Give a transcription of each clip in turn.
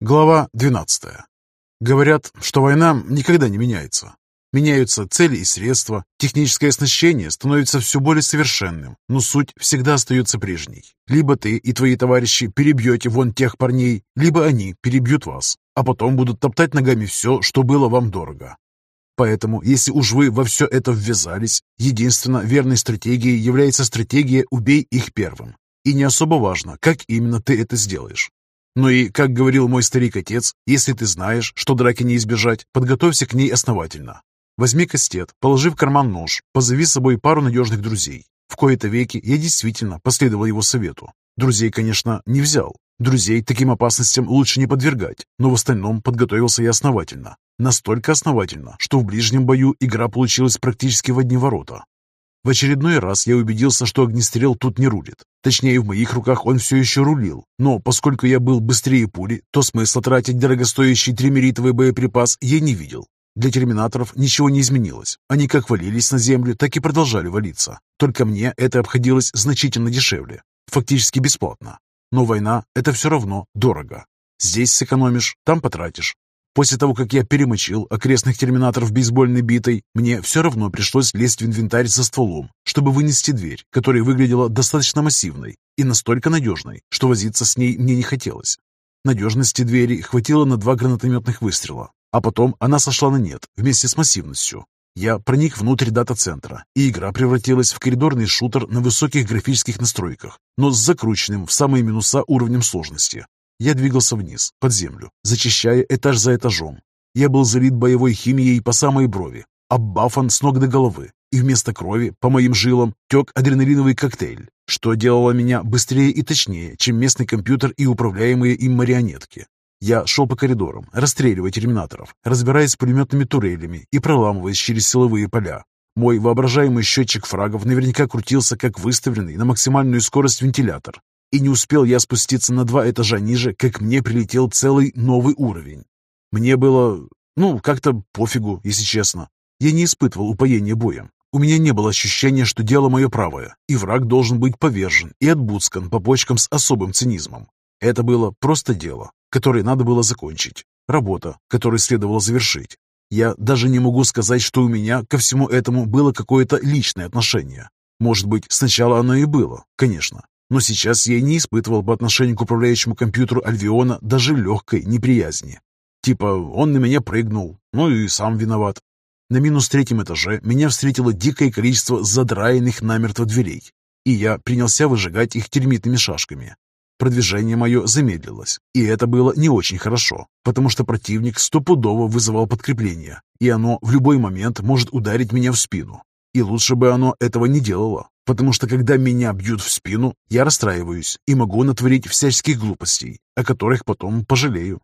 Глава 12. Говорят, что война никогда не меняется. Меняются цели и средства, техническое оснащение становится все более совершенным, но суть всегда остается прежней. Либо ты и твои товарищи перебьете вон тех парней, либо они перебьют вас, а потом будут топтать ногами все, что было вам дорого. Поэтому, если уж вы во все это ввязались, единственно верной стратегией является стратегия «убей их первым». И не особо важно, как именно ты это сделаешь. Ну и, как говорил мой старик-отец, если ты знаешь, что драки не избежать, подготовься к ней основательно. Возьми кастет, положи в карман нож, позови с собой пару надежных друзей. В кои-то веки я действительно последовал его совету. Друзей, конечно, не взял. Друзей таким опасностям лучше не подвергать, но в остальном подготовился я основательно. Настолько основательно, что в ближнем бою игра получилась практически в одни ворота. В очередной раз я убедился, что огнестрел тут не рулит. Точнее, в моих руках он все еще рулил. Но поскольку я был быстрее пули, то смысла тратить дорогостоящий тримеритовый боеприпас я не видел. Для терминаторов ничего не изменилось. Они как валились на землю, так и продолжали валиться. Только мне это обходилось значительно дешевле. Фактически бесплатно. Но война – это все равно дорого. Здесь сэкономишь, там потратишь. После того, как я перемочил окрестных терминаторов бейсбольной битой, мне все равно пришлось лезть в инвентарь за стволом, чтобы вынести дверь, которая выглядела достаточно массивной и настолько надежной, что возиться с ней мне не хотелось. Надежности двери хватило на два гранатометных выстрела, а потом она сошла на нет вместе с массивностью. Я проник внутрь дата-центра, и игра превратилась в коридорный шутер на высоких графических настройках, но с закрученным в самые минуса уровнем сложности. Я двигался вниз, под землю, зачищая этаж за этажом. Я был залит боевой химией по самой брови, оббафан с ног до головы, и вместо крови по моим жилам тек адреналиновый коктейль, что делало меня быстрее и точнее, чем местный компьютер и управляемые им марионетки. Я шел по коридорам, расстреливая терминаторов, разбираясь с пулеметными турелями и проламываясь через силовые поля. Мой воображаемый счетчик фрагов наверняка крутился, как выставленный на максимальную скорость вентилятор, и не успел я спуститься на два этажа ниже, как мне прилетел целый новый уровень. Мне было, ну, как-то пофигу, если честно. Я не испытывал упоения боем. У меня не было ощущения, что дело мое правое, и враг должен быть повержен и отбудскан по почкам с особым цинизмом. Это было просто дело, которое надо было закончить. Работа, которую следовало завершить. Я даже не могу сказать, что у меня ко всему этому было какое-то личное отношение. Может быть, сначала оно и было, конечно, но сейчас я не испытывал по отношению к управляющему компьютеру Альвиона даже легкой неприязни. Типа, он на меня прыгнул, ну и сам виноват. На минус третьем этаже меня встретило дикое количество задраенных намертво дверей, и я принялся выжигать их термитными шашками. Продвижение мое замедлилось, и это было не очень хорошо, потому что противник стопудово вызывал подкрепление, и оно в любой момент может ударить меня в спину. И лучше бы оно этого не делало, потому что когда меня бьют в спину, я расстраиваюсь и могу натворить всяческих глупостей, о которых потом пожалею.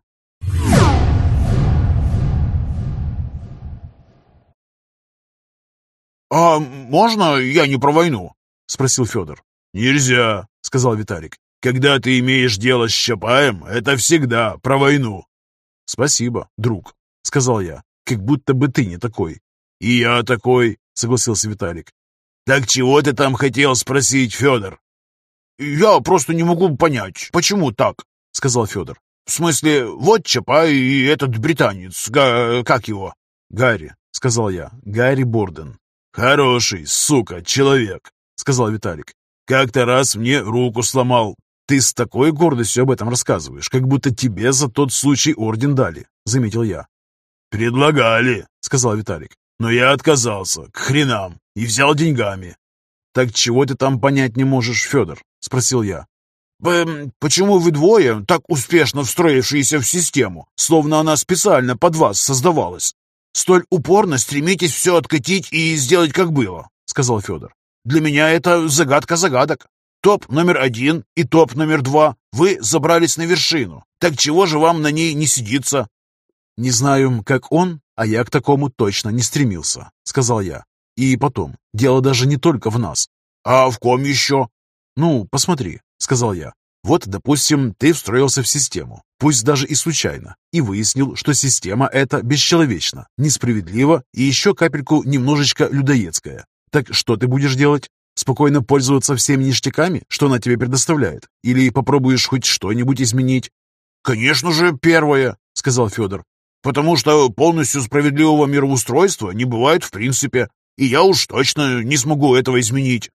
«А можно я не про войну?» — спросил Федор. «Нельзя», — сказал Виталик. «Когда ты имеешь дело с Чапаем, это всегда про войну». «Спасибо, друг», — сказал я, как будто бы ты не такой. «И я такой», — согласился Виталик. «Так чего ты там хотел спросить, Федор?» «Я просто не могу понять, почему так?» — сказал Федор. «В смысле, вот Чапай и этот британец, га как его?» «Гарри», — сказал я, — «Гарри Борден». «Хороший, сука, человек», — сказал Виталик. «Как-то раз мне руку сломал. Ты с такой гордостью об этом рассказываешь, как будто тебе за тот случай орден дали», — заметил я. «Предлагали», — сказал Виталик. «Но я отказался, к хренам и взял деньгами. «Так чего ты там понять не можешь, Федор?» — спросил я. «Почему вы двое, так успешно встроившиеся в систему, словно она специально под вас создавалась, столь упорно стремитесь все откатить и сделать как было?» — сказал Федор. «Для меня это загадка загадок. Топ номер один и топ номер два. Вы забрались на вершину. Так чего же вам на ней не сидится?» «Не знаю, как он, а я к такому точно не стремился», — сказал я. И потом, дело даже не только в нас. А в ком еще? Ну, посмотри, сказал я. Вот, допустим, ты встроился в систему, пусть даже и случайно, и выяснил, что система эта бесчеловечна, несправедлива и еще капельку немножечко людоедская. Так что ты будешь делать? Спокойно пользоваться всеми ништяками, что она тебе предоставляет? Или попробуешь хоть что-нибудь изменить? «Конечно же, первое», — сказал Федор. «Потому что полностью справедливого мироустройства не бывает в принципе, и я уж точно не смогу этого изменить».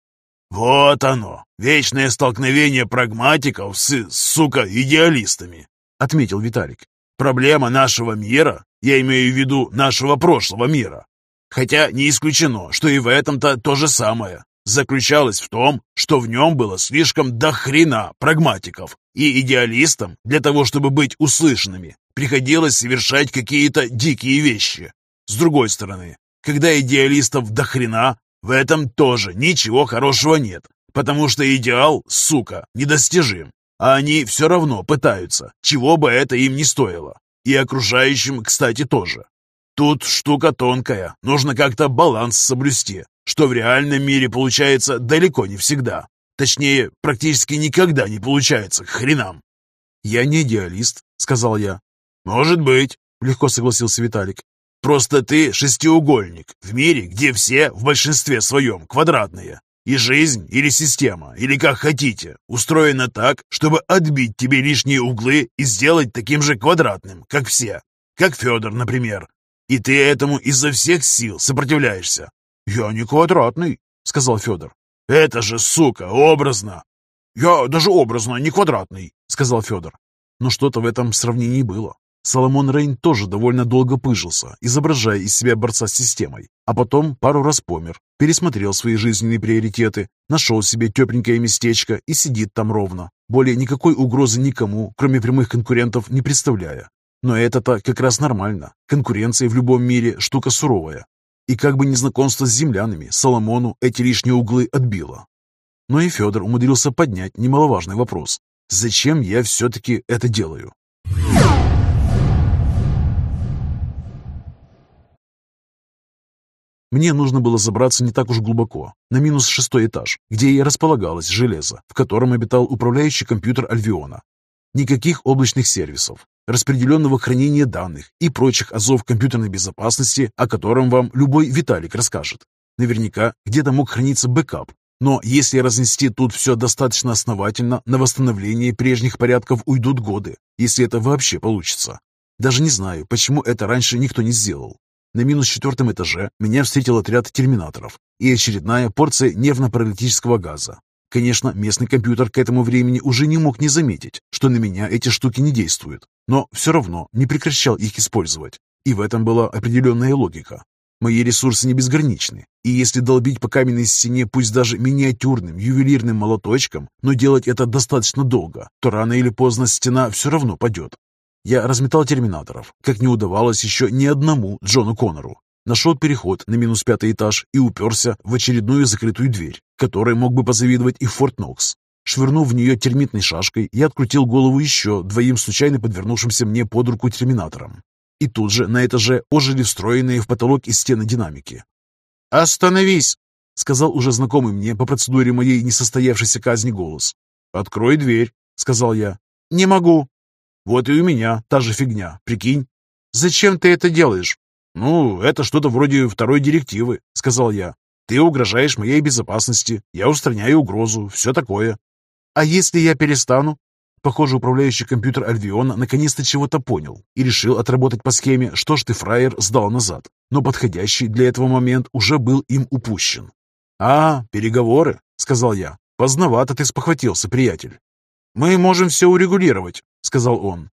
«Вот оно, вечное столкновение прагматиков с, сука, идеалистами», — отметил Виталик. «Проблема нашего мира, я имею в виду нашего прошлого мира, хотя не исключено, что и в этом-то то же самое, заключалась в том, что в нем было слишком дохрена прагматиков, и идеалистам для того, чтобы быть услышанными, приходилось совершать какие-то дикие вещи. С другой стороны, когда идеалистов дохрена, в этом тоже ничего хорошего нет, потому что идеал, сука, недостижим. А они все равно пытаются, чего бы это им не стоило. И окружающим, кстати, тоже. Тут штука тонкая, нужно как-то баланс соблюсти, что в реальном мире получается далеко не всегда. Точнее, практически никогда не получается, к хренам. «Я не идеалист», — сказал я. «Может быть», — легко согласился Виталик. Просто ты шестиугольник в мире, где все в большинстве своем квадратные. И жизнь или система, или как хотите, устроена так, чтобы отбить тебе лишние углы и сделать таким же квадратным, как все. Как Федор, например. И ты этому изо всех сил сопротивляешься. «Я не квадратный», — сказал Федор. «Это же, сука, образно!» «Я даже образно не квадратный», — сказал Федор. Но что-то в этом сравнении было. Соломон Рейн тоже довольно долго пыжился, изображая из себя борца с системой, а потом пару раз помер, пересмотрел свои жизненные приоритеты, нашел себе тепленькое местечко и сидит там ровно, более никакой угрозы никому, кроме прямых конкурентов, не представляя. Но это-то как раз нормально. Конкуренция в любом мире – штука суровая. И как бы незнакомство с землянами, Соломону эти лишние углы отбило. Но и Федор умудрился поднять немаловажный вопрос. Зачем я все-таки это делаю? Мне нужно было забраться не так уж глубоко, на минус шестой этаж, где и располагалось железо, в котором обитал управляющий компьютер Альвиона. Никаких облачных сервисов, распределенного хранения данных и прочих азов компьютерной безопасности, о котором вам любой Виталик расскажет. Наверняка где-то мог храниться бэкап, но если разнести тут все достаточно основательно, на восстановление прежних порядков уйдут годы, если это вообще получится. Даже не знаю, почему это раньше никто не сделал. На минус четвертом этаже меня встретил отряд терминаторов и очередная порция нервно-паралитического газа. Конечно, местный компьютер к этому времени уже не мог не заметить, что на меня эти штуки не действуют, но все равно не прекращал их использовать. И в этом была определенная логика. Мои ресурсы не безграничны, и если долбить по каменной стене пусть даже миниатюрным ювелирным молоточком, но делать это достаточно долго, то рано или поздно стена все равно падет. Я разметал терминаторов, как не удавалось еще ни одному Джону Коннору. Нашел переход на минус пятый этаж и уперся в очередную закрытую дверь, которой мог бы позавидовать и Форт Нокс. Швырнув в нее термитной шашкой, я открутил голову еще двоим случайно подвернувшимся мне под руку терминаторам. И тут же на этаже ожили встроенные в потолок и стены динамики. «Остановись!» — сказал уже знакомый мне по процедуре моей несостоявшейся казни голос. «Открой дверь», — сказал я. «Не могу», вот и у меня та же фигня, прикинь. Зачем ты это делаешь? Ну, это что-то вроде второй директивы, сказал я. Ты угрожаешь моей безопасности, я устраняю угрозу, все такое. А если я перестану? Похоже, управляющий компьютер Альвиона наконец-то чего-то понял и решил отработать по схеме «Что ж ты, фраер, сдал назад?» Но подходящий для этого момент уже был им упущен. «А, переговоры», — сказал я. «Поздновато ты спохватился, приятель. Мы можем все урегулировать. — сказал он.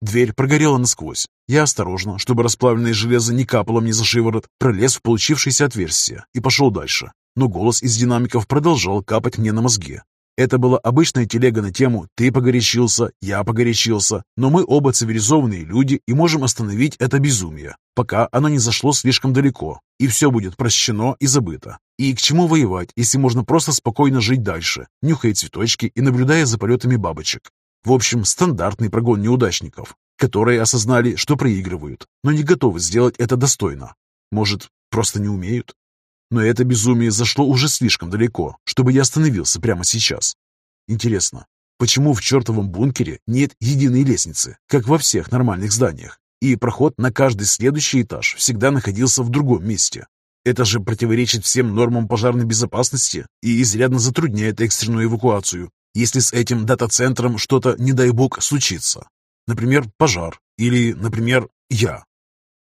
Дверь прогорела насквозь. Я осторожно, чтобы расплавленное железо не капало мне за шиворот, пролез в получившееся отверстие и пошел дальше. Но голос из динамиков продолжал капать мне на мозги. Это была обычная телега на тему «ты погорячился, я погорячился, но мы оба цивилизованные люди и можем остановить это безумие, пока оно не зашло слишком далеко, и все будет прощено и забыто. И к чему воевать, если можно просто спокойно жить дальше, нюхая цветочки и наблюдая за полетами бабочек? В общем, стандартный прогон неудачников, которые осознали, что проигрывают, но не готовы сделать это достойно. Может, просто не умеют? Но это безумие зашло уже слишком далеко, чтобы я остановился прямо сейчас. Интересно, почему в чертовом бункере нет единой лестницы, как во всех нормальных зданиях, и проход на каждый следующий этаж всегда находился в другом месте? Это же противоречит всем нормам пожарной безопасности и изрядно затрудняет экстренную эвакуацию если с этим дата-центром что-то, не дай бог, случится. Например, пожар. Или, например, я.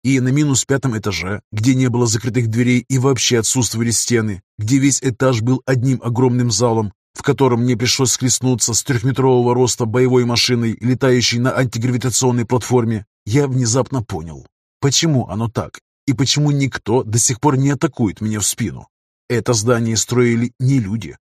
И на минус пятом этаже, где не было закрытых дверей и вообще отсутствовали стены, где весь этаж был одним огромным залом, в котором мне пришлось схлестнуться с трехметрового роста боевой машиной, летающей на антигравитационной платформе, я внезапно понял, почему оно так и почему никто до сих пор не атакует меня в спину. Это здание строили не люди.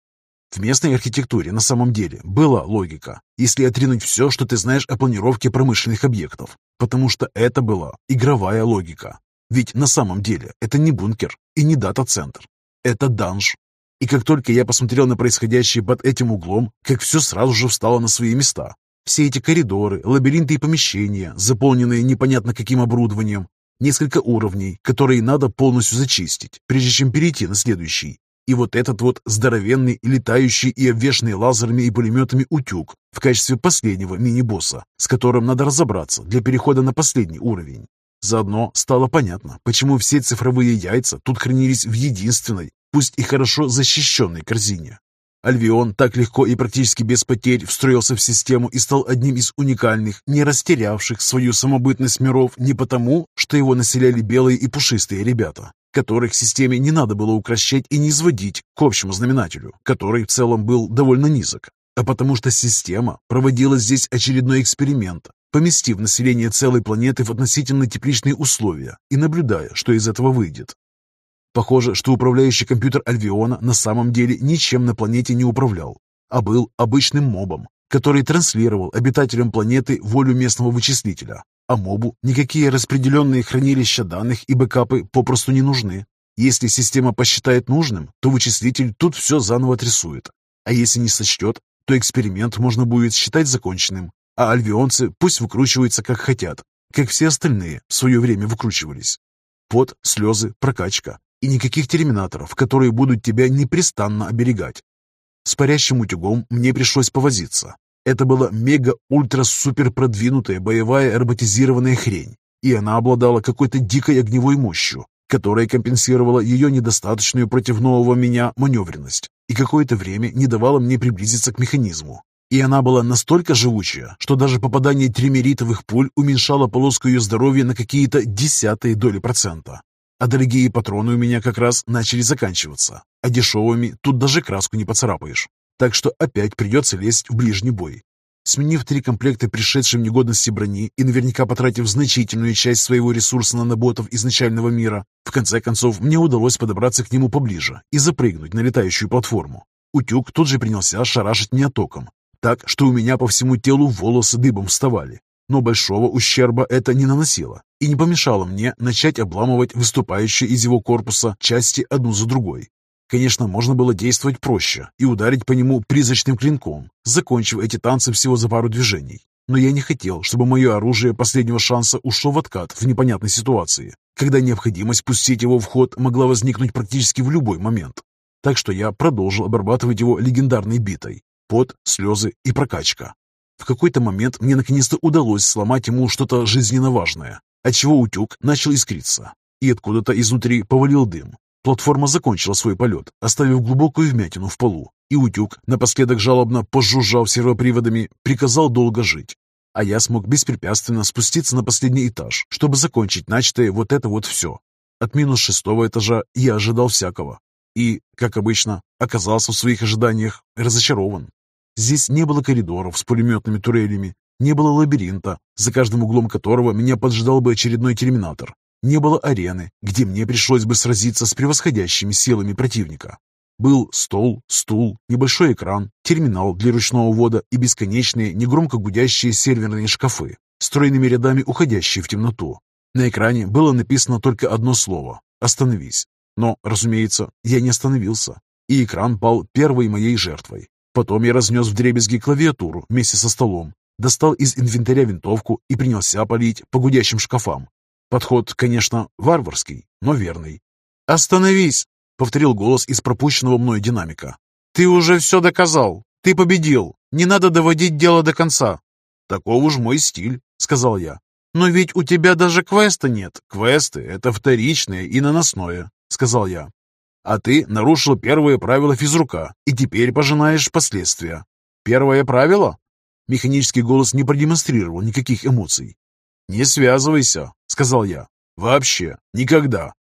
В местной архитектуре на самом деле была логика, если отринуть все, что ты знаешь о планировке промышленных объектов, потому что это была игровая логика. Ведь на самом деле это не бункер и не дата-центр. Это данж. И как только я посмотрел на происходящее под этим углом, как все сразу же встало на свои места. Все эти коридоры, лабиринты и помещения, заполненные непонятно каким оборудованием, несколько уровней, которые надо полностью зачистить, прежде чем перейти на следующий. И вот этот вот здоровенный, летающий и обвешанный лазерами и пулеметами утюг в качестве последнего мини-босса, с которым надо разобраться для перехода на последний уровень. Заодно стало понятно, почему все цифровые яйца тут хранились в единственной, пусть и хорошо защищенной корзине. Альвион так легко и практически без потерь встроился в систему и стал одним из уникальных, не растерявших свою самобытность миров не потому, что его населяли белые и пушистые ребята, которых системе не надо было укращать и не изводить к общему знаменателю, который в целом был довольно низок, а потому что система проводила здесь очередной эксперимент, поместив население целой планеты в относительно тепличные условия и наблюдая, что из этого выйдет. Похоже, что управляющий компьютер Альвиона на самом деле ничем на планете не управлял, а был обычным мобом, который транслировал обитателям планеты волю местного вычислителя, а мобу никакие распределенные хранилища данных и бэкапы попросту не нужны. Если система посчитает нужным, то вычислитель тут все заново отрисует. А если не сочтет, то эксперимент можно будет считать законченным, а альвионцы пусть выкручиваются как хотят, как все остальные в свое время выкручивались. Пот, слезы, прокачка и никаких терминаторов, которые будут тебя непрестанно оберегать. С парящим утюгом мне пришлось повозиться. Это была мега-ультра-супер продвинутая боевая роботизированная хрень, и она обладала какой-то дикой огневой мощью, которая компенсировала ее недостаточную против нового меня маневренность и какое-то время не давала мне приблизиться к механизму. И она была настолько живучая, что даже попадание тримеритовых пуль уменьшало полоску ее здоровья на какие-то десятые доли процента. А дорогие патроны у меня как раз начали заканчиваться, а дешевыми тут даже краску не поцарапаешь так что опять придется лезть в ближний бой. Сменив три комплекта пришедшей в негодности брони и наверняка потратив значительную часть своего ресурса на наботов изначального мира, в конце концов мне удалось подобраться к нему поближе и запрыгнуть на летающую платформу. Утюг тут же принялся шарашить меня током, так что у меня по всему телу волосы дыбом вставали. Но большого ущерба это не наносило и не помешало мне начать обламывать выступающие из его корпуса части одну за другой. Конечно, можно было действовать проще и ударить по нему призрачным клинком, закончив эти танцы всего за пару движений. Но я не хотел, чтобы мое оружие последнего шанса ушло в откат в непонятной ситуации, когда необходимость пустить его в ход могла возникнуть практически в любой момент. Так что я продолжил обрабатывать его легендарной битой. Пот, слезы и прокачка. В какой-то момент мне наконец-то удалось сломать ему что-то жизненно важное, отчего утюг начал искриться, и откуда-то изнутри повалил дым. Платформа закончила свой полет, оставив глубокую вмятину в полу, и утюг, напоследок жалобно пожужжав сервоприводами, приказал долго жить. А я смог беспрепятственно спуститься на последний этаж, чтобы закончить начатое вот это вот все. От минус шестого этажа я ожидал всякого. И, как обычно, оказался в своих ожиданиях разочарован. Здесь не было коридоров с пулеметными турелями, не было лабиринта, за каждым углом которого меня поджидал бы очередной терминатор, не было арены, где мне пришлось бы сразиться с превосходящими силами противника. Был стол, стул, небольшой экран, терминал для ручного ввода и бесконечные, негромко гудящие серверные шкафы, стройными рядами уходящие в темноту. На экране было написано только одно слово «Остановись». Но, разумеется, я не остановился, и экран пал первой моей жертвой. Потом я разнес вдребезги клавиатуру вместе со столом, достал из инвентаря винтовку и принялся палить по гудящим шкафам, Подход, конечно, варварский, но верный. «Остановись!» — повторил голос из пропущенного мной динамика. «Ты уже все доказал. Ты победил. Не надо доводить дело до конца». «Таков уж мой стиль», — сказал я. «Но ведь у тебя даже квеста нет». «Квесты — это вторичное и наносное», — сказал я. «А ты нарушил первое правило физрука и теперь пожинаешь последствия». «Первое правило?» Механический голос не продемонстрировал никаких эмоций. «Не связывайся», — сказал я. «Вообще, никогда».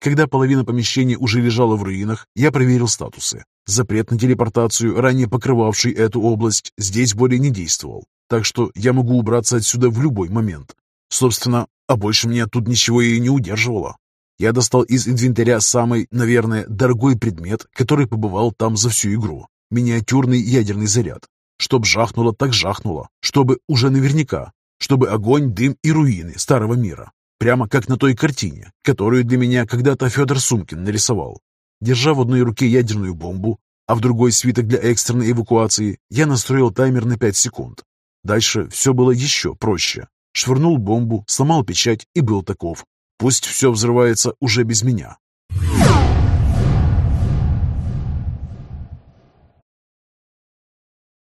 Когда половина помещения уже лежала в руинах, я проверил статусы. Запрет на телепортацию, ранее покрывавший эту область, здесь более не действовал, так что я могу убраться отсюда в любой момент. Собственно, а больше меня тут ничего и не удерживало. Я достал из инвентаря самый, наверное, дорогой предмет, который побывал там за всю игру. Миниатюрный ядерный заряд. Чтоб жахнуло, так жахнуло. Чтобы уже наверняка. Чтобы огонь, дым и руины старого мира. Прямо как на той картине, которую для меня когда-то Федор Сумкин нарисовал. Держа в одной руке ядерную бомбу, а в другой свиток для экстренной эвакуации, я настроил таймер на 5 секунд. Дальше все было еще проще. Швырнул бомбу, сломал печать и был таков. Пусть все взрывается уже без меня.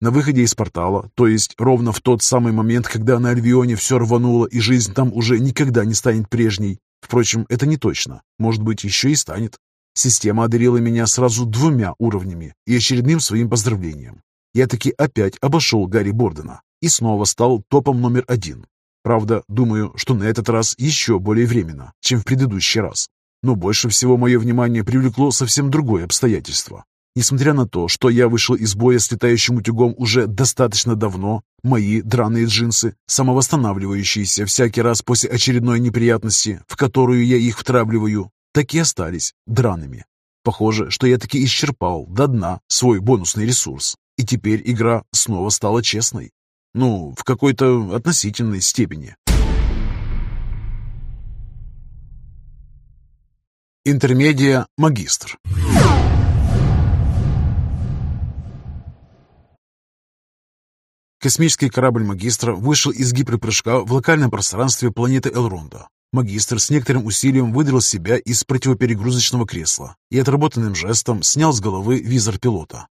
На выходе из портала, то есть ровно в тот самый момент, когда на Альвионе все рвануло и жизнь там уже никогда не станет прежней. Впрочем, это не точно. Может быть, еще и станет. Система одарила меня сразу двумя уровнями и очередным своим поздравлением. Я таки опять обошел Гарри Бордена и снова стал топом номер один. Правда, думаю, что на этот раз еще более временно, чем в предыдущий раз. Но больше всего мое внимание привлекло совсем другое обстоятельство. Несмотря на то, что я вышел из боя с летающим утюгом уже достаточно давно, мои драные джинсы, самовосстанавливающиеся всякий раз после очередной неприятности, в которую я их втравливаю, так и остались драными. Похоже, что я таки исчерпал до дна свой бонусный ресурс, и теперь игра снова стала честной. Ну, в какой-то относительной степени. Интермедия магистр. Космический корабль магистра вышел из гиперпрыжка в локальном пространстве планеты Элронда. Магистр с некоторым усилием выдрал себя из противоперегрузочного кресла и отработанным жестом снял с головы визор пилота.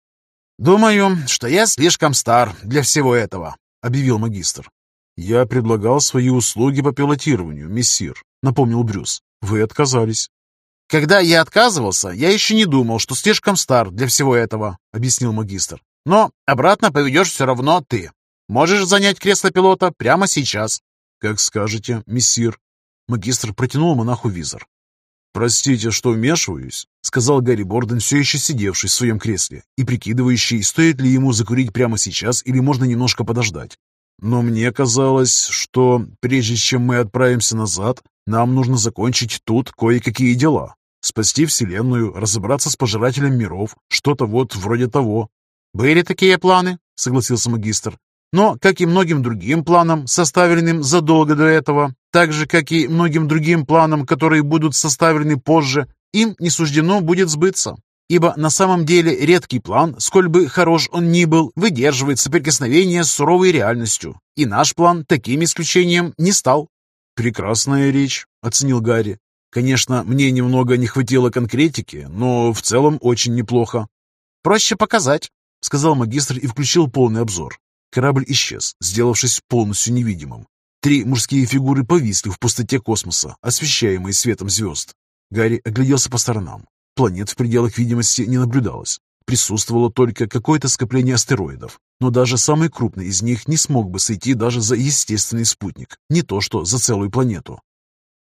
«Думаю, что я слишком стар для всего этого», объявил магистр. «Я предлагал свои услуги по пилотированию, мессир», — напомнил Брюс. «Вы отказались». «Когда я отказывался, я еще не думал, что слишком стар для всего этого», — объяснил магистр. «Но обратно поведешь все равно ты. Можешь занять кресло пилота прямо сейчас». «Как скажете, мессир». Магистр протянул монаху визор. «Простите, что вмешиваюсь», — сказал Гарри Борден, все еще сидевший в своем кресле и прикидывающий, стоит ли ему закурить прямо сейчас или можно немножко подождать. «Но мне казалось, что прежде чем мы отправимся назад, нам нужно закончить тут кое-какие дела. Спасти Вселенную, разобраться с пожирателем миров, что-то вот вроде того». «Были такие планы», — согласился магистр. Но, как и многим другим планам, составленным задолго до этого, так же, как и многим другим планам, которые будут составлены позже, им не суждено будет сбыться. Ибо на самом деле редкий план, сколь бы хорош он ни был, выдерживает соприкосновение с суровой реальностью. И наш план таким исключением не стал. «Прекрасная речь», — оценил Гарри. «Конечно, мне немного не хватило конкретики, но в целом очень неплохо». «Проще показать», — сказал магистр и включил полный обзор. Корабль исчез, сделавшись полностью невидимым. Три мужские фигуры повисли в пустоте космоса, освещаемые светом звезд. Гарри огляделся по сторонам. Планет в пределах видимости не наблюдалось. Присутствовало только какое-то скопление астероидов, но даже самый крупный из них не смог бы сойти даже за естественный спутник, не то что за целую планету.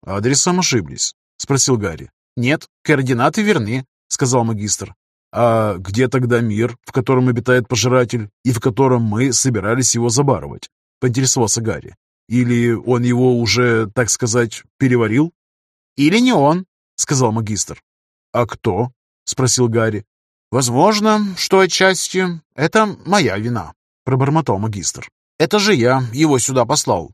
«Адресом ошиблись?» — спросил Гарри. «Нет, координаты верны», — сказал магистр. А где тогда мир, в котором обитает пожиратель, и в котором мы собирались его забарывать? Поинтересовался Гарри. Или он его уже, так сказать, переварил? Или не он, сказал магистр. А кто? Спросил Гарри. Возможно, что отчасти это моя вина, пробормотал магистр. Это же я его сюда послал.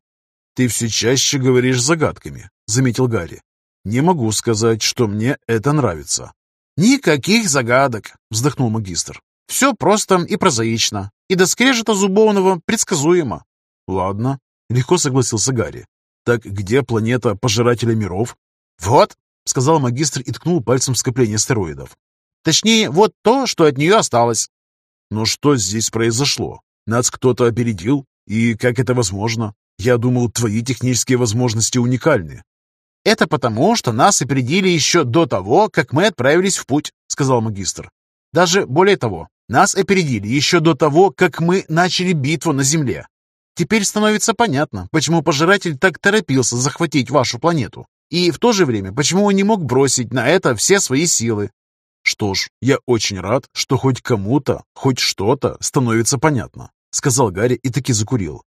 Ты все чаще говоришь загадками, заметил Гарри. Не могу сказать, что мне это нравится. «Никаких загадок», — вздохнул магистр. «Все просто и прозаично, и до скрежета зубовного предсказуемо». «Ладно», — легко согласился Гарри. «Так где планета Пожирателя миров?» «Вот», — сказал магистр и ткнул пальцем в скопление стероидов. «Точнее, вот то, что от нее осталось». «Но что здесь произошло? Нас кто-то опередил? И как это возможно? Я думал, твои технические возможности уникальны. «Это потому, что нас опередили еще до того, как мы отправились в путь», — сказал магистр. «Даже более того, Нас опередили еще до того, как мы начали битву на Земле. Теперь становится понятно, почему пожиратель так торопился захватить вашу планету. И в то же время, почему он не мог бросить на это все свои силы. Что ж, я очень рад, что хоть кому-то, хоть что-то становится понятно, сказал Гарри и таки закурил.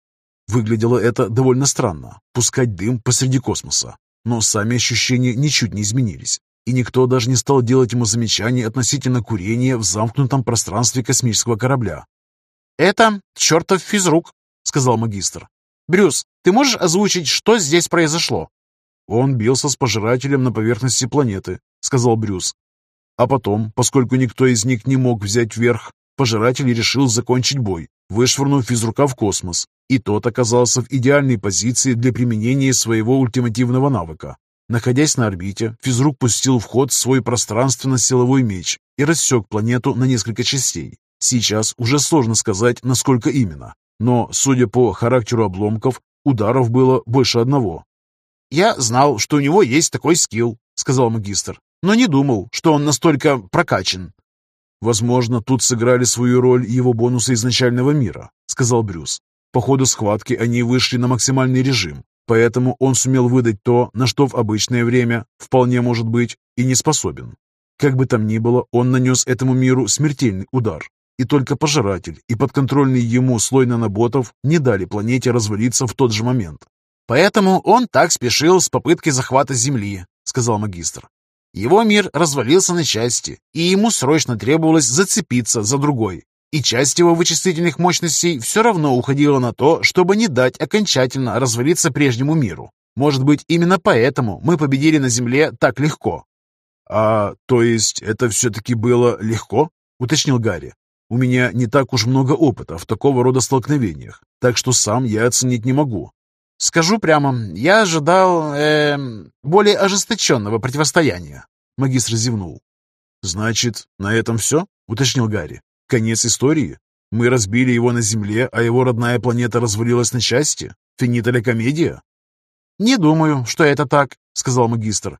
Выглядело это довольно странно, пускать дым посреди космоса. Но сами ощущения ничуть не изменились, и никто даже не стал делать ему замечаний относительно курения в замкнутом пространстве космического корабля. «Это чертов физрук», — сказал магистр. «Брюс, ты можешь озвучить, что здесь произошло?» «Он бился с пожирателем на поверхности планеты», — сказал Брюс. А потом, поскольку никто из них не мог взять верх, пожиратель решил закончить бой, вышвырнув физрука в космос, и тот оказался в идеальной позиции для применения своего ультимативного навыка. Находясь на орбите, физрук пустил в ход свой пространственно-силовой меч и рассек планету на несколько частей. Сейчас уже сложно сказать, насколько именно, но, судя по характеру обломков, ударов было больше одного. «Я знал, что у него есть такой скилл», — сказал магистр, «но не думал, что он настолько прокачан». «Возможно, тут сыграли свою роль его бонусы изначального мира», — сказал Брюс. По ходу схватки они вышли на максимальный режим, поэтому он сумел выдать то, на что в обычное время, вполне может быть, и не способен. Как бы там ни было, он нанес этому миру смертельный удар, и только пожиратель и подконтрольный ему слой наноботов не дали планете развалиться в тот же момент. «Поэтому он так спешил с попыткой захвата Земли», — сказал магистр. «Его мир развалился на части, и ему срочно требовалось зацепиться за другой, и часть его вычислительных мощностей все равно уходила на то, чтобы не дать окончательно развалиться прежнему миру. Может быть, именно поэтому мы победили на Земле так легко. «А, то есть это все-таки было легко?» — уточнил Гарри. «У меня не так уж много опыта в такого рода столкновениях, так что сам я оценить не могу». «Скажу прямо, я ожидал, э, более ожесточенного противостояния», — магистр зевнул. «Значит, на этом все?» — уточнил Гарри. Конец истории? Мы разбили его на Земле, а его родная планета развалилась на части? Финита комедия? «Не думаю, что это так», — сказал магистр.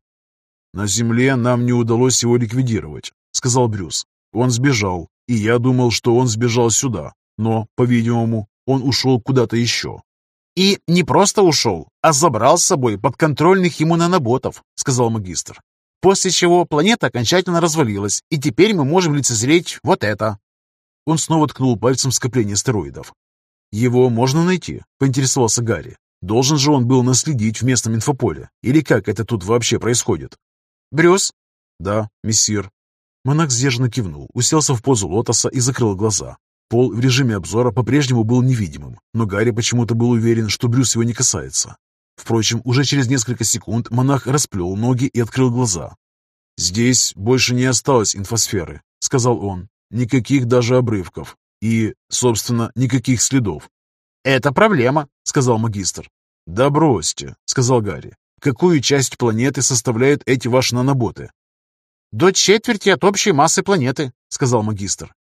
«На Земле нам не удалось его ликвидировать», — сказал Брюс. «Он сбежал, и я думал, что он сбежал сюда, но, по-видимому, он ушел куда-то еще». «И не просто ушел, а забрал с собой подконтрольных ему наноботов», — сказал магистр. «После чего планета окончательно развалилась, и теперь мы можем лицезреть вот это». Он снова ткнул пальцем в скопление стероидов. «Его можно найти?» — поинтересовался Гарри. «Должен же он был наследить в местном инфополе. Или как это тут вообще происходит?» «Брюс?» «Да, мессир». Монах сдержанно кивнул, уселся в позу лотоса и закрыл глаза. Пол в режиме обзора по-прежнему был невидимым, но Гарри почему-то был уверен, что Брюс его не касается. Впрочем, уже через несколько секунд монах расплел ноги и открыл глаза. «Здесь больше не осталось инфосферы», — сказал он. Никаких даже обрывков. И, собственно, никаких следов. «Это проблема», — сказал магистр. «Да бросьте», — сказал Гарри. «Какую часть планеты составляют эти ваши наноботы?» «До четверти от общей массы планеты», — сказал магистр.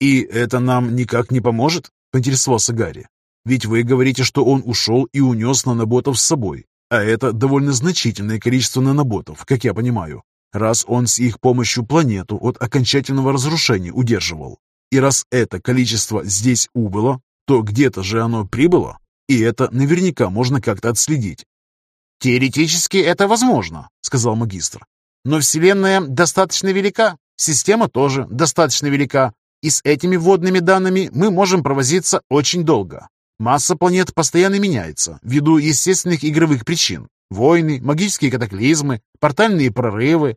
«И это нам никак не поможет?» — поинтересовался Гарри. «Ведь вы говорите, что он ушел и унес наноботов с собой, а это довольно значительное количество наноботов, как я понимаю раз он с их помощью планету от окончательного разрушения удерживал. И раз это количество здесь убыло, то где-то же оно прибыло, и это наверняка можно как-то отследить. «Теоретически это возможно», — сказал магистр. «Но Вселенная достаточно велика, система тоже достаточно велика, и с этими вводными данными мы можем провозиться очень долго. Масса планет постоянно меняется, ввиду естественных игровых причин. Войны, магические катаклизмы, портальные прорывы,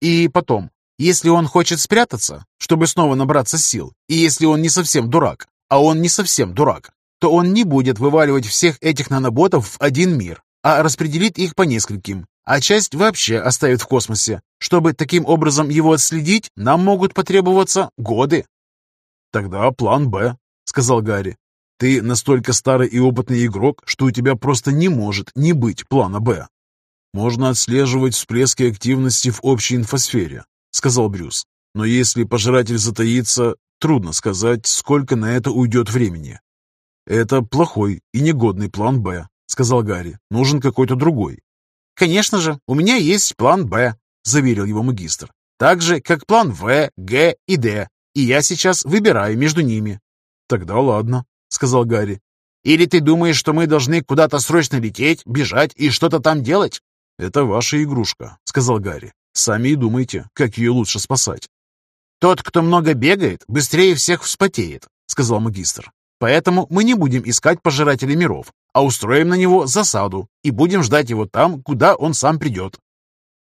и потом, если он хочет спрятаться, чтобы снова набраться сил, и если он не совсем дурак, а он не совсем дурак, то он не будет вываливать всех этих наноботов в один мир, а распределит их по нескольким, а часть вообще оставит в космосе. Чтобы таким образом его отследить, нам могут потребоваться годы. «Тогда план «Б», — сказал Гарри. «Ты настолько старый и опытный игрок, что у тебя просто не может не быть плана «Б». «Можно отслеживать всплески активности в общей инфосфере», — сказал Брюс. «Но если пожиратель затаится, трудно сказать, сколько на это уйдет времени». «Это плохой и негодный план «Б», — сказал Гарри. «Нужен какой-то другой». «Конечно же, у меня есть план «Б», — заверил его магистр. «Так же, как план «В», «Г» и «Д». и я сейчас выбираю между ними». «Тогда ладно», — сказал Гарри. «Или ты думаешь, что мы должны куда-то срочно лететь, бежать и что-то там делать?» «Это ваша игрушка», — сказал Гарри. «Сами и думайте, как ее лучше спасать». «Тот, кто много бегает, быстрее всех вспотеет», — сказал магистр. «Поэтому мы не будем искать пожирателя миров, а устроим на него засаду и будем ждать его там, куда он сам придет».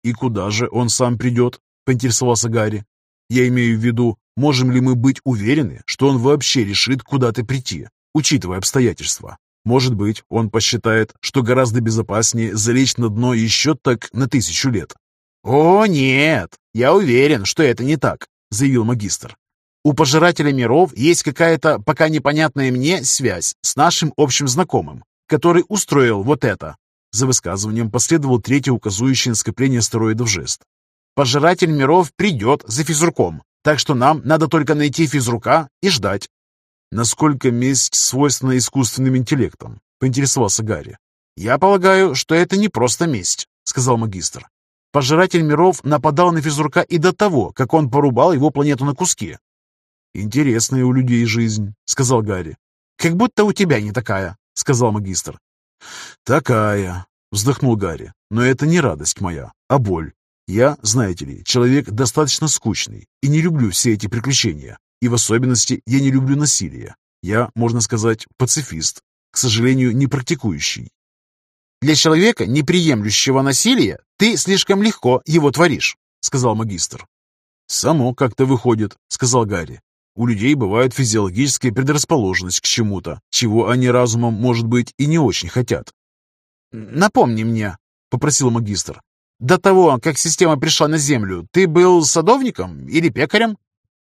«И куда же он сам придет?» — поинтересовался Гарри. «Я имею в виду, можем ли мы быть уверены, что он вообще решит куда-то прийти, учитывая обстоятельства? Может быть, он посчитает, что гораздо безопаснее залечь на дно еще так на тысячу лет». «О, нет! Я уверен, что это не так», — заявил магистр. «У пожирателя миров есть какая-то пока непонятная мне связь с нашим общим знакомым, который устроил вот это. За высказыванием последовал третий указующий на скопление астероидов жест. Пожиратель миров придет за физруком, так что нам надо только найти физрука и ждать. Насколько месть свойственна искусственным интеллектам? Поинтересовался Гарри. Я полагаю, что это не просто месть, сказал магистр. Пожиратель миров нападал на физрука и до того, как он порубал его планету на куски. «Интересная у людей жизнь», — сказал Гарри. «Как будто у тебя не такая», — сказал магистр. «Такая», — вздохнул Гарри. «Но это не радость моя, а боль. Я, знаете ли, человек достаточно скучный и не люблю все эти приключения. И в особенности я не люблю насилие. Я, можно сказать, пацифист, к сожалению, не практикующий. «Для человека, не приемлющего насилия, ты слишком легко его творишь», — сказал магистр. «Само как-то выходит», — сказал Гарри. У людей бывает физиологическая предрасположенность к чему-то, чего они разумом, может быть, и не очень хотят. «Напомни мне», — попросил магистр. «До того, как система пришла на Землю, ты был садовником или пекарем?»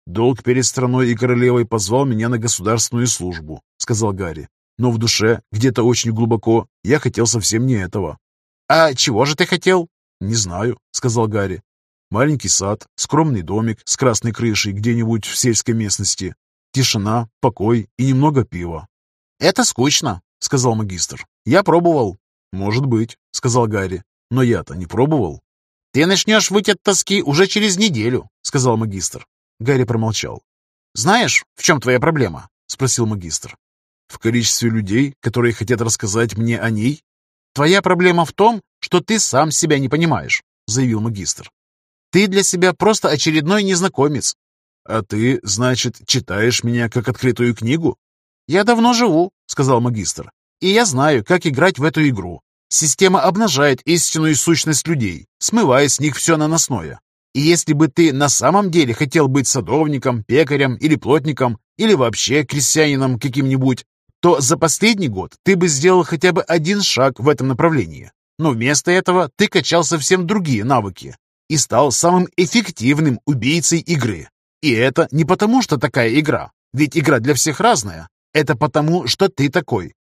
«Долг перед страной и королевой позвал меня на государственную службу», — сказал Гарри. «Но в душе, где-то очень глубоко, я хотел совсем не этого». «А чего же ты хотел?» «Не знаю», — сказал Гарри. Маленький сад, скромный домик с красной крышей где-нибудь в сельской местности. Тишина, покой и немного пива. «Это скучно», — сказал магистр. «Я пробовал». «Может быть», — сказал Гарри. «Но я-то не пробовал». «Ты начнешь выть от тоски уже через неделю», — сказал магистр. Гарри промолчал. «Знаешь, в чем твоя проблема?» — спросил магистр. «В количестве людей, которые хотят рассказать мне о ней?» «Твоя проблема в том, что ты сам себя не понимаешь», — заявил магистр. Ты для себя просто очередной незнакомец. А ты, значит, читаешь меня как открытую книгу? Я давно живу, сказал магистр. И я знаю, как играть в эту игру. Система обнажает истинную сущность людей, смывая с них все наносное. И если бы ты на самом деле хотел быть садовником, пекарем или плотником, или вообще крестьянином каким-нибудь, то за последний год ты бы сделал хотя бы один шаг в этом направлении. Но вместо этого ты качал совсем другие навыки, и стал самым эффективным убийцей игры. И это не потому, что такая игра, ведь игра для всех разная. Это потому, что ты такой.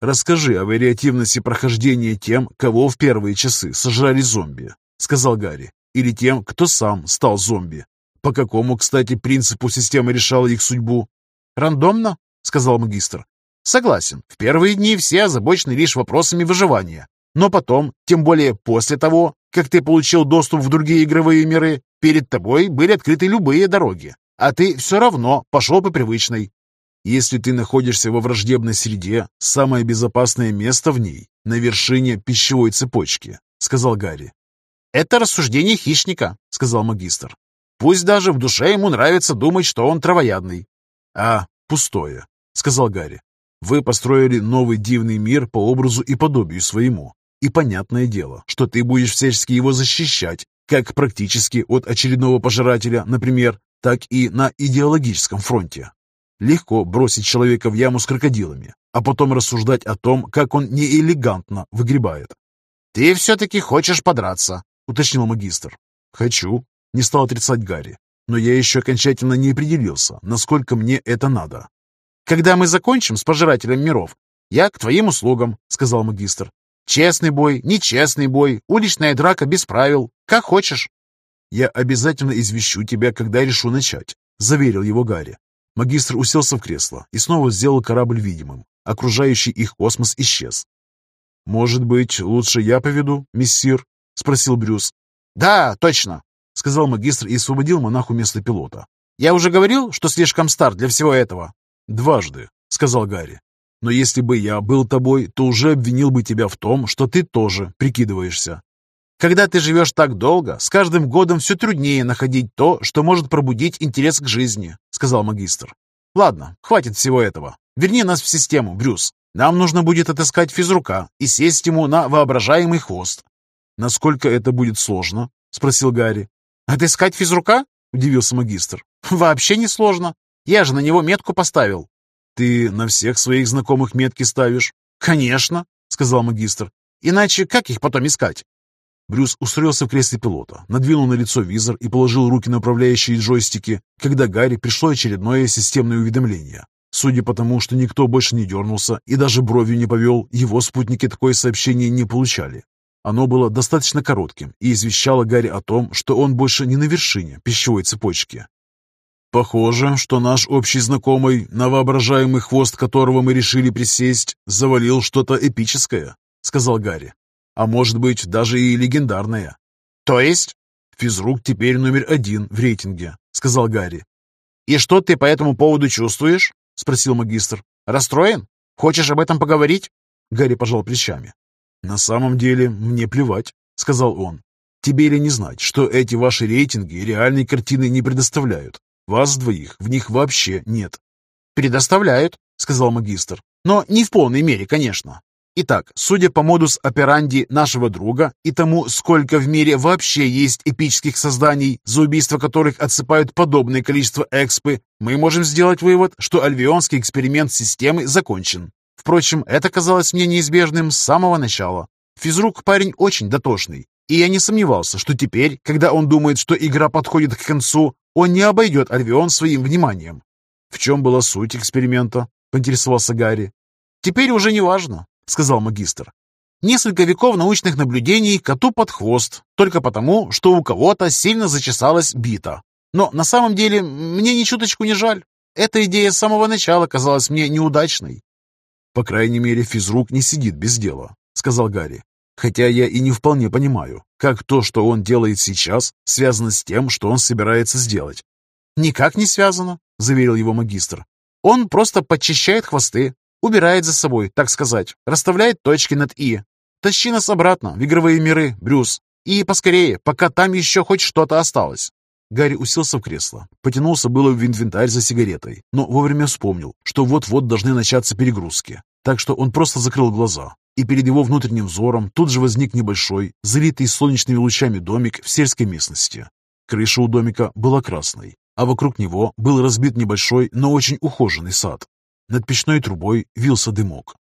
«Расскажи о вариативности прохождения тем, кого в первые часы сожрали зомби», — сказал Гарри, «или тем, кто сам стал зомби. По какому, кстати, принципу система решала их судьбу?» «Рандомно», — сказал магистр. «Согласен, в первые дни все озабочены лишь вопросами выживания. Но потом, тем более после того, как ты получил доступ в другие игровые миры, перед тобой были открыты любые дороги, а ты все равно пошел по привычной. Если ты находишься во враждебной среде, самое безопасное место в ней — на вершине пищевой цепочки, — сказал Гарри. «Это рассуждение хищника», — сказал магистр. «Пусть даже в душе ему нравится думать, что он травоядный». «А, пустое», — сказал Гарри. «Вы построили новый дивный мир по образу и подобию своему. И понятное дело, что ты будешь всячески его защищать, как практически от очередного пожирателя, например, так и на идеологическом фронте. Легко бросить человека в яму с крокодилами, а потом рассуждать о том, как он неэлегантно выгребает. «Ты все-таки хочешь подраться», — уточнил магистр. «Хочу», — не стал отрицать Гарри, «но я еще окончательно не определился, насколько мне это надо». «Когда мы закончим с пожирателем миров, я к твоим услугам», — сказал магистр. Честный бой, нечестный бой, уличная драка без правил. Как хочешь. Я обязательно извещу тебя, когда решу начать, заверил его Гарри. Магистр уселся в кресло и снова сделал корабль видимым. Окружающий их космос исчез. «Может быть, лучше я поведу, миссир?» — спросил Брюс. «Да, точно», — сказал магистр и освободил монаху место пилота. Я уже говорил, что слишком стар для всего этого?» «Дважды», — сказал Гарри. «Но если бы я был тобой, то уже обвинил бы тебя в том, что ты тоже прикидываешься. Когда ты живешь так долго, с каждым годом все труднее находить то, что может пробудить интерес к жизни», — сказал магистр. «Ладно, хватит всего этого. Верни нас в систему, Брюс. Нам нужно будет отыскать физрука и сесть ему на воображаемый хвост». «Насколько это будет сложно?» — спросил Гарри. «Отыскать физрука?» — удивился магистр. «Вообще не сложно. Я же на него метку поставил». «Ты на всех своих знакомых метки ставишь?» «Конечно», — сказал магистр. «Иначе как их потом искать?» Брюс устроился в кресле пилота, надвинул на лицо визор и положил руки на управляющие джойстики, когда Гарри пришло очередное системное уведомление. Судя по тому, что никто больше не дернулся и даже бровью не повел, его спутники такое сообщение не получали. Оно было достаточно коротким и извещало Гарри о том, что он больше не на вершине пищевой цепочки. «Похоже, что наш общий знакомый, на воображаемый хвост которого мы решили присесть, завалил что-то эпическое», — сказал Гарри а может быть даже и легендарная. То есть? Физрук теперь номер один в рейтинге, сказал Гарри. И что ты по этому поводу чувствуешь? Спросил магистр. Расстроен? Хочешь об этом поговорить? Гарри пожал плечами. На самом деле мне плевать, сказал он. Тебе ли не знать, что эти ваши рейтинги реальной картины не предоставляют? Вас двоих в них вообще нет. «Предоставляют», — сказал магистр. «Но не в полной мере, конечно. Итак, судя по модус операнди нашего друга и тому, сколько в мире вообще есть эпических созданий, за убийство которых отсыпают подобное количество экспы, мы можем сделать вывод, что альвионский эксперимент системы закончен. Впрочем, это казалось мне неизбежным с самого начала. Физрук парень очень дотошный, и я не сомневался, что теперь, когда он думает, что игра подходит к концу, он не обойдет Альвион своим вниманием. «В чем была суть эксперимента?» — поинтересовался Гарри. «Теперь уже не важно. — сказал магистр. Несколько веков научных наблюдений коту под хвост, только потому, что у кого-то сильно зачесалась бита. Но на самом деле мне ни чуточку не жаль. Эта идея с самого начала казалась мне неудачной. «По крайней мере, физрук не сидит без дела», — сказал Гарри. «Хотя я и не вполне понимаю, как то, что он делает сейчас, связано с тем, что он собирается сделать». «Никак не связано», — заверил его магистр. «Он просто подчищает хвосты, Убирает за собой, так сказать, расставляет точки над «и». Тащи нас обратно в игровые миры, Брюс. И поскорее, пока там еще хоть что-то осталось. Гарри уселся в кресло, потянулся было в инвентарь за сигаретой, но вовремя вспомнил, что вот-вот должны начаться перегрузки. Так что он просто закрыл глаза, и перед его внутренним взором тут же возник небольшой, залитый солнечными лучами домик в сельской местности. Крыша у домика была красной, а вокруг него был разбит небольшой, но очень ухоженный сад. Над печной трубой вился дымок.